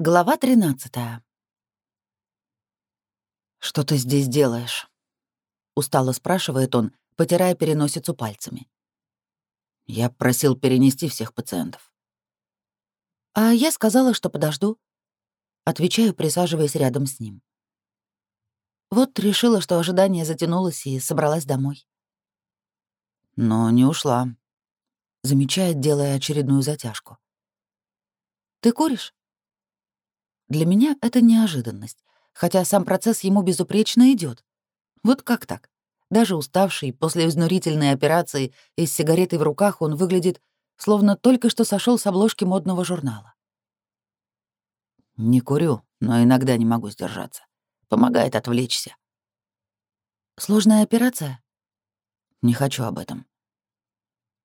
Глава 13 «Что ты здесь делаешь?» — устало спрашивает он, потирая переносицу пальцами. «Я просил перенести всех пациентов». «А я сказала, что подожду», — отвечаю, присаживаясь рядом с ним. Вот решила, что ожидание затянулось и собралась домой. «Но не ушла», — замечает, делая очередную затяжку. «Ты куришь?» Для меня это неожиданность, хотя сам процесс ему безупречно идет. Вот как так? Даже уставший после изнурительной операции и с сигаретой в руках он выглядит, словно только что сошел с обложки модного журнала. Не курю, но иногда не могу сдержаться. Помогает отвлечься. Сложная операция? Не хочу об этом.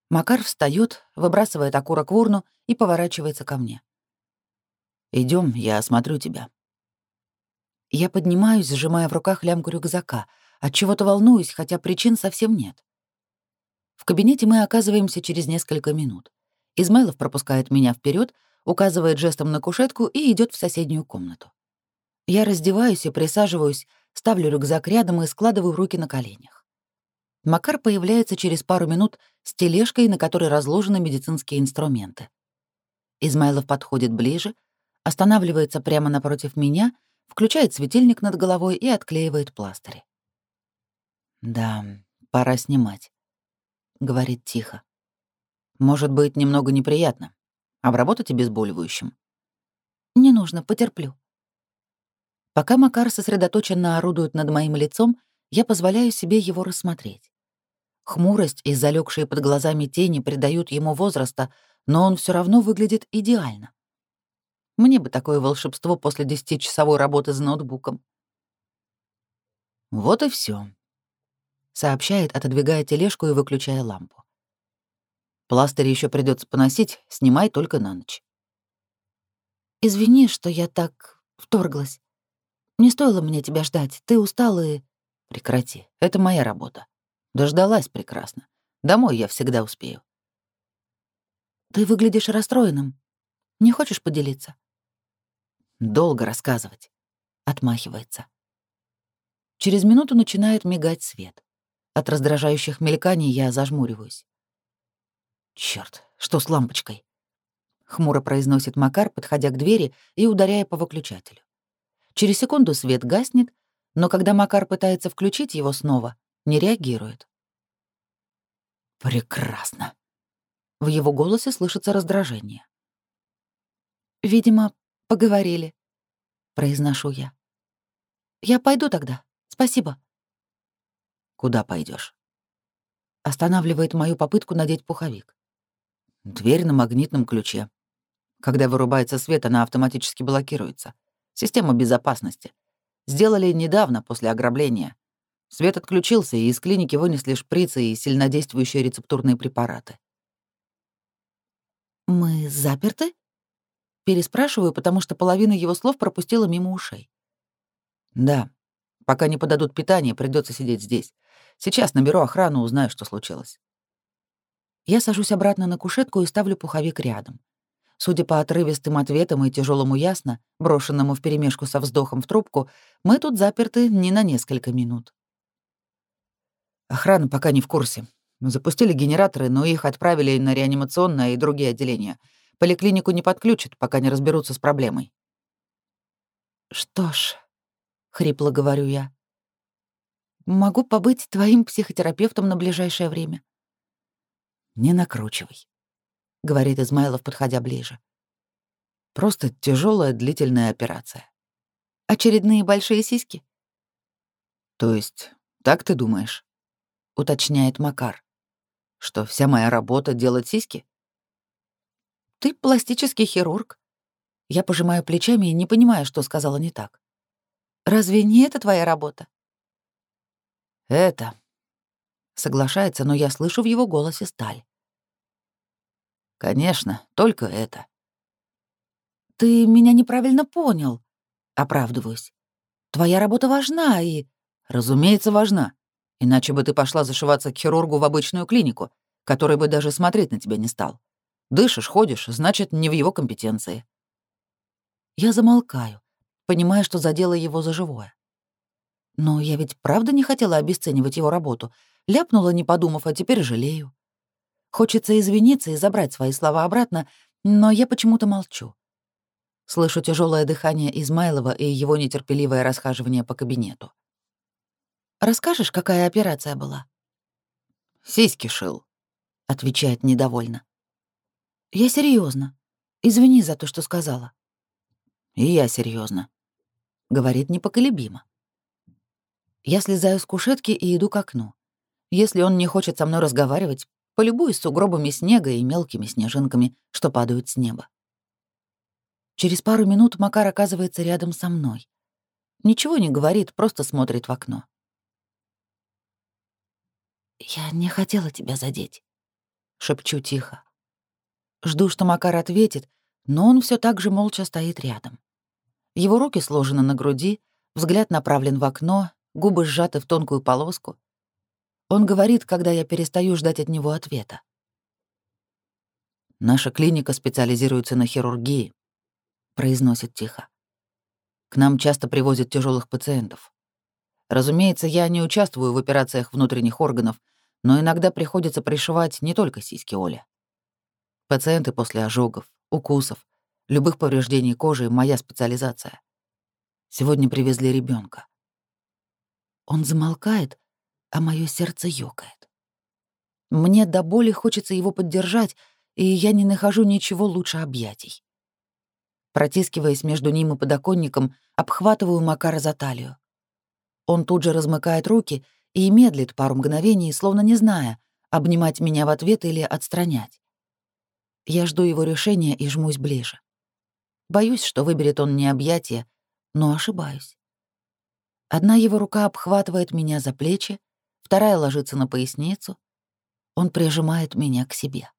Макар встает, выбрасывает окурок в урну и поворачивается ко мне. Идем, я осмотрю тебя». Я поднимаюсь, сжимая в руках лямку рюкзака. От чего-то волнуюсь, хотя причин совсем нет. В кабинете мы оказываемся через несколько минут. Измайлов пропускает меня вперед, указывает жестом на кушетку и идет в соседнюю комнату. Я раздеваюсь и присаживаюсь, ставлю рюкзак рядом и складываю руки на коленях. Макар появляется через пару минут с тележкой, на которой разложены медицинские инструменты. Измайлов подходит ближе, останавливается прямо напротив меня, включает светильник над головой и отклеивает пластыри. «Да, пора снимать», — говорит тихо. «Может быть, немного неприятно. Обработать обезболивающим». «Не нужно, потерплю». Пока Макар сосредоточенно орудует над моим лицом, я позволяю себе его рассмотреть. Хмурость и залегшие под глазами тени придают ему возраста, но он все равно выглядит идеально. Мне бы такое волшебство после десятичасовой работы с ноутбуком. Вот и все, сообщает, отодвигая тележку и выключая лампу. Пластырь еще придется поносить, снимай только на ночь. Извини, что я так вторглась. Не стоило мне тебя ждать. Ты устала и... Прекрати. Это моя работа. Дождалась прекрасно. Домой я всегда успею. Ты выглядишь расстроенным. Не хочешь поделиться? Долго рассказывать. Отмахивается. Через минуту начинает мигать свет. От раздражающих мельканий я зажмуриваюсь. Черт, что с лампочкой? Хмуро произносит Макар, подходя к двери и ударяя по выключателю. Через секунду свет гаснет, но когда Макар пытается включить его снова, не реагирует. «Прекрасно!» В его голосе слышится раздражение. Видимо, поговорили», — произношу я. «Я пойду тогда. Спасибо». «Куда пойдешь? Останавливает мою попытку надеть пуховик. Дверь на магнитном ключе. Когда вырубается свет, она автоматически блокируется. Система безопасности. Сделали недавно, после ограбления. Свет отключился, и из клиники вынесли шприцы и сильнодействующие рецептурные препараты. «Мы заперты?» Переспрашиваю, потому что половина его слов пропустила мимо ушей. «Да, пока не подадут питание, придется сидеть здесь. Сейчас наберу охрану, узнаю, что случилось». Я сажусь обратно на кушетку и ставлю пуховик рядом. Судя по отрывистым ответам и тяжелому ясно, брошенному вперемешку со вздохом в трубку, мы тут заперты не на несколько минут. Охрана пока не в курсе. Мы запустили генераторы, но их отправили на реанимационное и другие отделения — Поликлинику не подключат, пока не разберутся с проблемой. «Что ж», — хрипло говорю я, — «могу побыть твоим психотерапевтом на ближайшее время». «Не накручивай», — говорит Измайлов, подходя ближе. «Просто тяжелая длительная операция». «Очередные большие сиськи?» «То есть, так ты думаешь?» — уточняет Макар. «Что вся моя работа — делать сиськи?» Ты пластический хирург. Я пожимаю плечами и не понимаю, что сказала не так. Разве не это твоя работа? Это. Соглашается, но я слышу в его голосе сталь. Конечно, только это. Ты меня неправильно понял. Оправдываюсь. Твоя работа важна и... Разумеется, важна. Иначе бы ты пошла зашиваться к хирургу в обычную клинику, который бы даже смотреть на тебя не стал. Дышишь, ходишь, значит, не в его компетенции. Я замолкаю, понимая, что задела его за живое. Но я ведь правда не хотела обесценивать его работу. Ляпнула, не подумав, а теперь жалею. Хочется извиниться и забрать свои слова обратно, но я почему-то молчу. Слышу тяжелое дыхание Измайлова и его нетерпеливое расхаживание по кабинету. «Расскажешь, какая операция была?» «Сиськи шил», — отвечает недовольно. Я серьезно. Извини за то, что сказала. И я серьезно, говорит непоколебимо. Я слезаю с кушетки и иду к окну. Если он не хочет со мной разговаривать, полюбуюсь сугробами снега и мелкими снежинками, что падают с неба. Через пару минут Макар оказывается рядом со мной. Ничего не говорит, просто смотрит в окно. «Я не хотела тебя задеть», — шепчу тихо. Жду, что Макар ответит, но он все так же молча стоит рядом. Его руки сложены на груди, взгляд направлен в окно, губы сжаты в тонкую полоску. Он говорит, когда я перестаю ждать от него ответа. «Наша клиника специализируется на хирургии», — произносит тихо. «К нам часто привозят тяжелых пациентов. Разумеется, я не участвую в операциях внутренних органов, но иногда приходится пришивать не только сиськи Оля. Пациенты после ожогов, укусов, любых повреждений кожи — моя специализация. Сегодня привезли ребенка. Он замолкает, а мое сердце ёкает. Мне до боли хочется его поддержать, и я не нахожу ничего лучше объятий. Протискиваясь между ним и подоконником, обхватываю Макара за талию. Он тут же размыкает руки и медлит пару мгновений, словно не зная, обнимать меня в ответ или отстранять. Я жду его решения и жмусь ближе. Боюсь, что выберет он не объятия, но ошибаюсь. Одна его рука обхватывает меня за плечи, вторая ложится на поясницу. Он прижимает меня к себе.